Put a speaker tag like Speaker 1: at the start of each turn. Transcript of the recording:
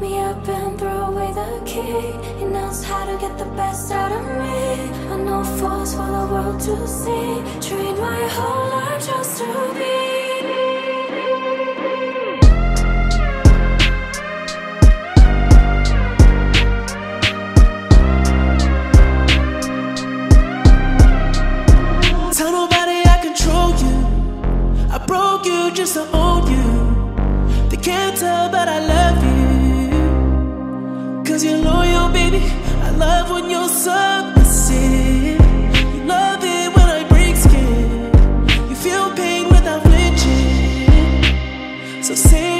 Speaker 1: me up and throw away the key. He knows how to get the best out of me. I know force for the world to see. Train my whole life just to be.
Speaker 2: You. I broke you just to own you. They can't tell, but I love. Cause you're loyal, baby. I love when you're submissive. You love it when I break skin. You feel pain without flinching. So say